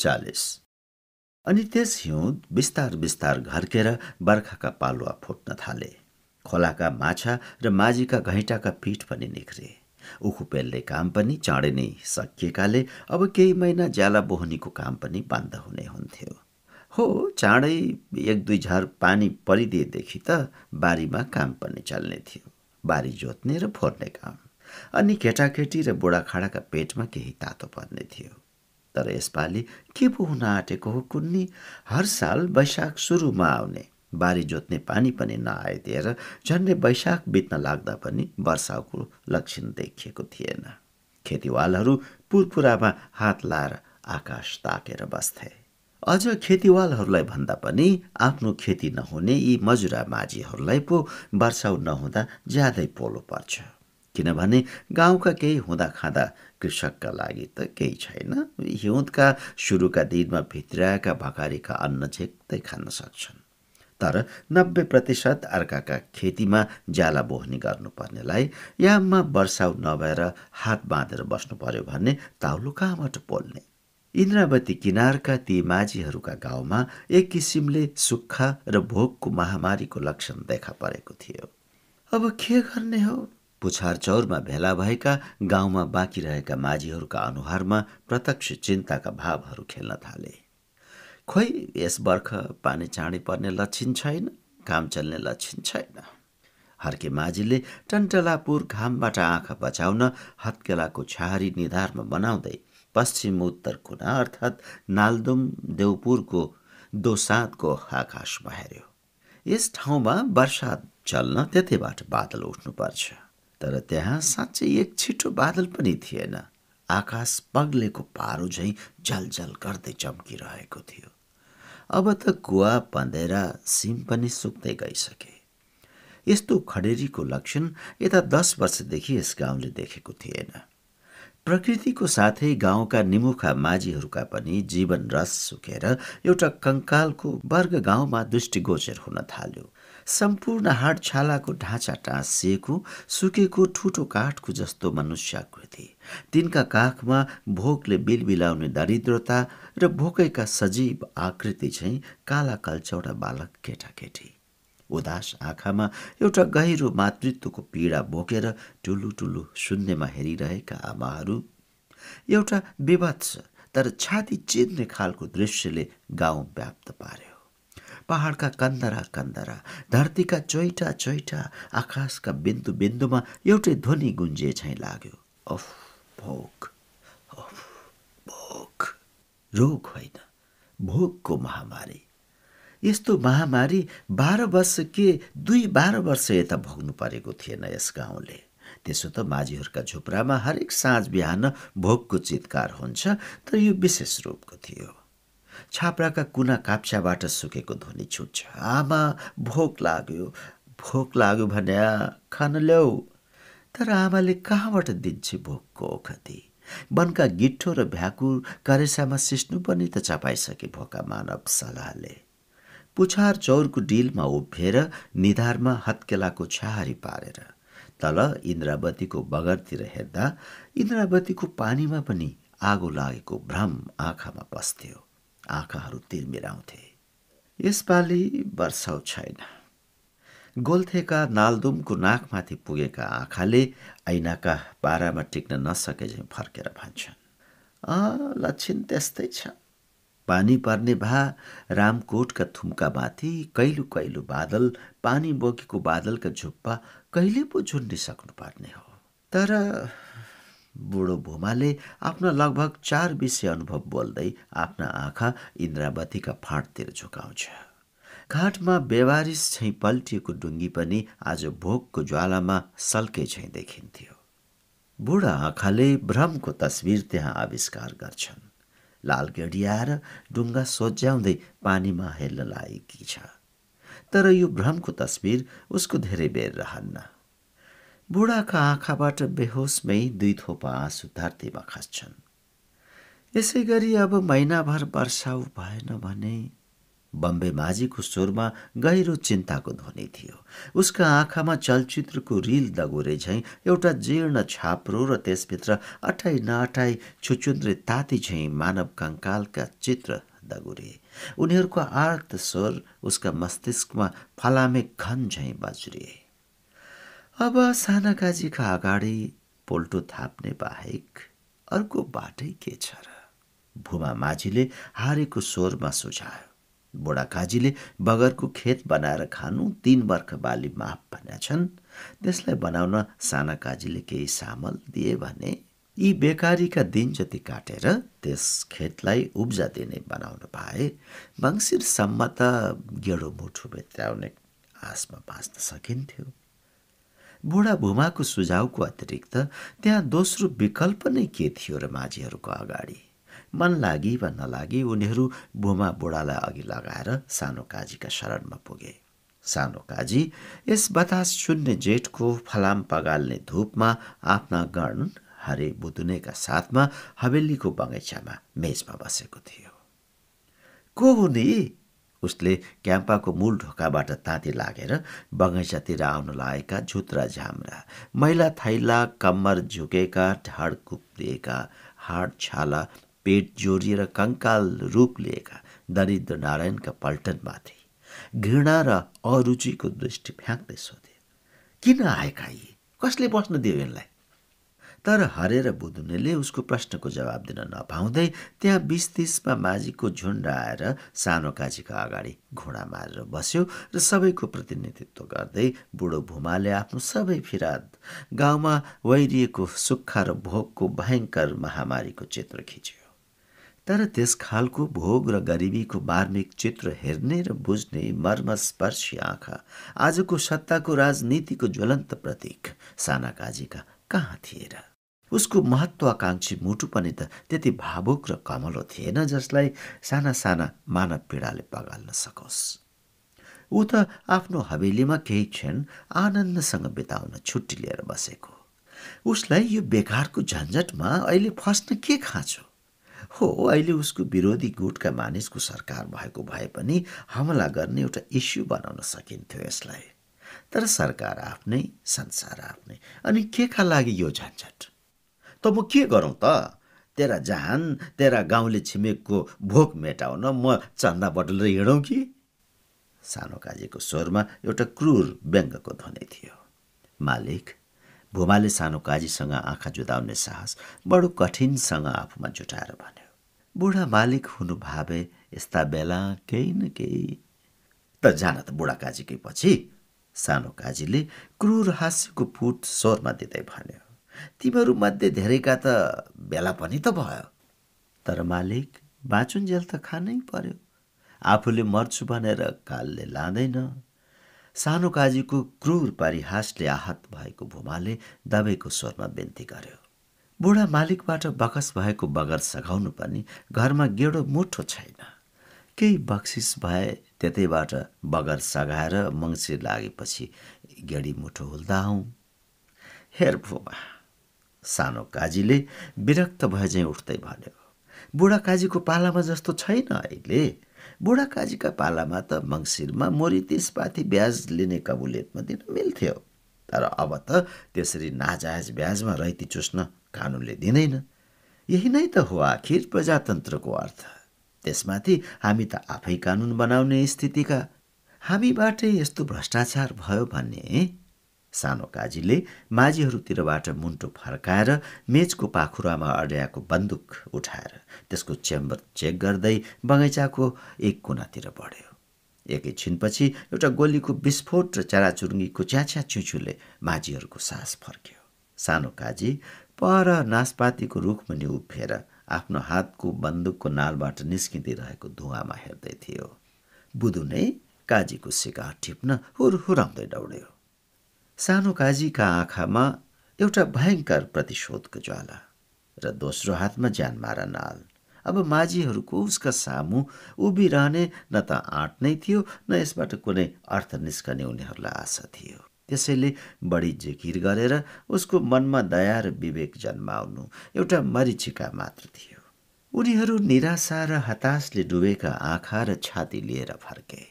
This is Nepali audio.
चालिस। अनि त्यस हिउँद बिस्तार बिस्तार घर्केर बर्खाका पालुवा फुट्न थाले। खोलाका माछा र माझीका घैँटाका पिठ पनि निख्रे। उखु पेल्ने काम पनि चाँडै नै सकिएकाले अब केही महिना ज्याला बोहनीको काम पनि बन्द हुने हुन्थ्यो। हो चाँडै एक दुई झर पानी परिदिएदेखि त बारीमा काम पनि चल्ने थियो। बारी जोत्ने र फोर्ने काम। अनि केटाकेटी र बुढाखाडाका पेटमा केही तातो पर्ने थियो। तर यसपालि के पो हुन आँटेको हो कुन्नी? हर साल वैशाख सुरुमा आउने। बारी जोत्ने पानी पनि नआइदिएर झन्डै वैशाख बित्न लाग्दा पनि वर्षाको लक्षण देखिएको थिएन। खेतीवालहरू पुरपुरामा हात लाएर आकाश ताकेर बस्थे। अझ खेतीवालहरूलाई भन्दा पनि आफ्नो खेती नहुने यी मजुरा माझीहरूलाई पो वर्षाउ नहुँदा ज्यादै पोलो पर्छ। किनभने गाउँका केही हुँदा खाँदा कृषकका लागि त केही छैन। हिउँदका सुरुका दिनमा भित्राएका भकारीका अन्न झेक्दै खान सक्छन्। तर नब्बे प्रतिशत अर्काका खेतीमा ज्याला बोहनी गर्नुपर्नेलाई याममा वर्षाउ नभएर हात बाँधेर बस्नु पर्यो भने ताउलो कहाँबाट पोल्ने? इन्द्रावती किनारका ती माझीहरूका गाउँमा एक किसिमले सुक्खा र भोगको महामारीको लक्षण देखा परेको थियो। अब के गर्ने हो? पुछार चौरमा भेला भएका गाउँमा बाँकी रहेका माझीहरूका अनुहारमा प्रत्यक्ष चिन्ताका भावहरू खेल्न थाले। खोइ यस वर्ख पानी चाँडै पर्ने लक्षण छैन? काम चल्ने लक्षण छैन। हर्के माझीले टन्टलापुर घामबाट आँखा बचाउन हत्केलाको छहारी निधारमा बनाउँदै पश्चिम उत्तर कुना अर्थात् नालदुम देउपुरको दोसाँतको आकाशमा हेऱ्यो। यस ठाउँमा वर्षा चल्न त्यतैबाट बादल उठ्नुपर्छ। तर त्यहाँ साँच्चै एक छिटो बादल पनि थिएन। आकाश पग्लेको पारो झैँ जलजल गर्दै चम्किरहेको थियो। अब त कुवा पँधेरा सिम पनि सुक्दै गइसके। यस्तो खडेरीको लक्षण यता दस वर्षदेखि यस गाउँले देखेको थिएन। प्रकृतिको साथै गाउँका निमुखा माझीहरूका पनि जीवन रस सुकेर एउटा कङ्कालको वर्ग गाउँमा दृष्टिगोचर हुन थाल्यो। सम्पूर्ण हाड छालाको ढाँचा टाँसिएको सुकेको ठुटो काठको जस्तो मनुष्याकृति। तिनका काखमा भोकले बिलबिलाउने दरिद्रता र भोकैका सजीव आकृति चाहिँ काला कल्चौडा बालक केटाकेटी। उदास आँखामा एउटा गहिरो मातृत्वको पीडा बोकेर टुलु टुलु शून्यमा हेरिरहेका आमाहरू एउटा विभत्स तर छाती चिर्ने खालको दृश्यले गाउँ व्याप्त पार्यो। पहाडका कन्दरा कन्दरा धरतीका चोइटा चोइटा आकाशका बिन्दु बिन्दुमा एउटै ध्वनि गुन्जे झैँ लाग्यो। अफ भोक अफ भोक। रोग होइन भोकको महामारी। यस्तो महामारी बाह्र वर्ष के दुई बाह्र वर्ष यता भोग्नु परेको थिएन यस गाउँले। त्यसो त माझीहरूका झुप्रामा हरेक साँझ बिहान भोकको चितकार हुन्छ तर यो विशेष रूपको थियो। छाप्राका कुना काप्चाबाट सुकेको ध्वनि छुट्छ। आमा भोक लाग्यो। भोक लाग्यो भने खान ल्याऊ तर आमाले कहाँबाट दिन्छ भोकको ओखती वनका गिट्ठो र भ्याकुर करेसामा सिस्नु पनि त चपाइसके भोका मानव सलाहले। पुछार चौरको डिलमा उभिएर निधारमा हत्केलाको छहारी पारेर तल इन्द्रावतीको बगरतिर हेर्दा इन्द्रावतीको पानीमा पनि आगो लागेको भ्रम आँखामा पस्थ्यो। आँखाहरू तिरमिराउँथे। यसपालि वर्षाउ छैन। गोल्थेका नालदुमको नाकमाथि पुगेका आँखाले ऐनाका पारामा टिक्न नसके झैँ फर्केर भन्छन्। अँ लक्षण त्यस्तै छ। पानी पर्ने भा रामकोटका थुम्कामाथि कहिलो कहिलो बादल पानी बोकेको बादलका झुप्पा कहिले पो झुन्डिसक्नु पर्ने हो? तर बुढो भूमाले आफ्ना लगभग चार विषय अनुभव बोल्दै आफ्ना आँखा इन्द्रावतीका फाँटतिर झुकाउँछ। घाटमा बेवारिस छै पल्टिएको डुङ्गी पनि आज भोकको ज्वालामा सल्के छै देखिन्थ्यो। बुढा आँखाले भ्रमको तस्विर त्यहाँ आविष्कार गर्छन्। लाल गेडियाएर डुङ्गा सोझ्याउँदै पानीमा हेर्न लागेकी छ। तर यो भ्रमको तस्विर उसको धेरै बेर रहन्न। बुढाका आँखाबाट बेहोसमै दुई थोपा आँसु धरतीमा खस्छन्। यसै गरी अब महिनाभर वर्षाउ भएन भने बम्बे माझीको स्वरमा गहिरो चिन्ताको ध्वनि थियो। उसका आँखामा चलचित्रको रिल दगुरे झैँ एउटा जीर्ण छाप्रो र त्यसभित्र अठाई नअठाई छुचुन्द्रे ताती झैँ मानव कङ्कालका चित्र दगुरे। उनीहरूको आर्त स्वर उसका मस्तिष्कमा फलामे खन झैँ बज्रिए। अब साना काजीका अगाडि पोल्टो थाप्ने बाहेक अर्को बाटै के छ र? भुमा माझीले हारेको स्वरमा सुझायो। बुढा काजीले बगरको खेत बनाएर खानु तीन वर्ख बाली माफ छन् त्यसलाई बनाउन साना काजीले केही सामल दिए भने यी बेकारीका दिन जति काटेर त्यस खेतलाई उब्जा दिने बनाउन पाए मङ्सिरसम्म त गेडो मुठु भित्राउने आशमा बाँच्न सकिन्थ्यो। बुढा भुमाको सुझावको अतिरिक्त त्यहाँ दोस्रो विकल्प नै के थियो र माझीहरूको अगाडि? मन लागि वा नलागी उनीहरू बुमा बुढालाई अघि लगाएर सानो काजीका शरणमा पुगे। सानो काजी यस बतास शून्य जेठको फलाम पगाल्ने धुपमा आफ्ना गण हरे बुदुनेका साथमा हवेलीको बगैँचामा मेजमा बसेको थियो। को हुने उसले क्याम्पाको मूल ढोकाबाट ताती लागेर बगैँचातिर आउन लागेका झुत्रा झाम्रा मैला थैला कम्मर झुकेका ढाड कुप्रिएका हाड छाला पेट जोडिएर कङ्काल रूप लिएका दरिद्र नारायणका पल्टनमाथि घृणा र अरुचिको दृष्टि फ्याँक्दै सोधे किन आएका यी? कसले बस्न दियो यसलाई तर हरेर बुदुनेले उसको प्रश्नको जवाब दिन नपाउँदै त्यहाँ बिस तिसमा माझीको झुन्ड आएर सानो काजीको अगाडि घोडा मारेर बस्यो र सबैको प्रतिनिधित्व गर्दै बुढो भूमाले आफ्नो सबै फिराद गाउँमा वैरिएको सुक्खा र भोगको भयङ्कर महामारीको चित्र खिच्यो। तर त्यस खालको भोग र गरिबीको मार्मिक चित्र हेर्ने र बुझ्ने मर्मस्पर्शी आँखा आजको सत्ताको राजनीतिको ज्वलन्त प्रतीक साना काजीका कहाँ थिए र? उसको महत्वाकांक्षी मुटु पनि त त्यति भावुक र कमलो थिएन जसलाई साना साना मानव पीडाले पगाल्न सकोस्। ऊ त आफ्नो हवेलीमा केही क्षण आनन्दसँग बिताउन छुट्टी लिएर बसेको। उसलाई यो बेकारको झन्झटमा अहिले फस्न के खाँचो? हो अहिले उसको विरोधी गुटका मानिसको सरकार भएको भए पनि हमला गर्ने एउटा इस्यु बनाउन सकिन्थ्यो यसलाई। तर सरकार आफ्नै संसार आफ्नै। अनि के का लागि यो झन्झट? त म के गरौँ त? तेरा जहान तेरा गाउँले छिमेकको भोक मेटाउन म चन्दा बटुलेर हिँडौँ कि? सानो काजीको स्वरमा एउटा क्रूर व्यङ्गको ध्वनि थियो। मालिक भुमाले सानो काजीसँग आँखा जुदाउने साहस बडो कठिनसँग आफूमा जुटाएर भन्यो। बुढा मालिक हुनु भावे यस्ता बेला केही न केही। त जान त बुढा काजीकै पछि सानो काजीले क्रूर हास्यको फुट स्वरमा दिँदै भन्यो। तिमीहरूमध्ये धेरैका त बेला पनि त भयो। तर मालिक बाँचुन्जेल त खानै पर्यो। आफूले मर्छु भनेर कालले लाँदैन। सानो काजीको क्रूर परिहासले आहत भएको भूमाले दबेको स्वरमा बिन्ती गर्यो। बुढा मालिकबाट बकस भएको बगर सघाउनु पनि घरमा गेडो मुठो छैन। केही बक्सिस भए त्यतैबाट बगर सघाएर मङ्सिर लागेपछि गेडी मुठो हुल्दा हौ। हेर भुमा। सानो काजीले विरक्त भए चाहिँ उठ्दै भन्यो बुढा काजीको पालामा जस्तो छैन अहिले। बुढा काजीका पालामा त मङ्सिरमा मोरी पाथी ब्याज लिने कबुलियतमा दिन मिल्थ्यो। तर अब त त्यसरी नाजायज ब्याजमा रैती चुस्न कानुनले दिँदैन। यही नै त हो आखिर प्रजातन्त्रको अर्थ। त्यसमाथि हामी त आफै कानुन बनाउने स्थितिका। हामीबाटै यस्तो भ्रष्टाचार भयो भन्ने। सानो काजीले माझीहरूतिरबाट मुन्टो फर्काएर मेचको पाखुरामा अड्याएको बन्दुक उठाएर त्यसको च्याम्बर चेक गर्दै बगैँचाको एक कुनातिर बढ्यो। एकैछिनपछि एउटा गोलीको विस्फोट र चराचुरुङ्गीको च्याछ्या चुचुले माझीहरूको सास फर्क्यो। सानो काजी पर नासपातीको रुखमुनि उभिएर आफ्नो हातको बन्दुकको नालबाट निस्किँदै धुवामा हेर्दै थियो। बुधु नै काजीको सिकार टिप्न हुरहुराउँदै दौड्यो। सानो काजीका आँखामा एउटा भयङ्कर प्रतिशोधको ज्वाला र दोस्रो हातमा ज्यान मारा नाल। अब माझीहरूको उसका सामु उभिरहने न त आँट नै थियो न यसबाट कुनै अर्थ निस्कने उनीहरूलाई आशा थियो। त्यसैले बढी जिकिर गरेर उसको मनमा दया र विवेक जन्माउनु एउटा मरिचिका मात्र थियो। उनीहरू निराशा र हताशले डुबेका आँखा र छाती लिएर फर्के।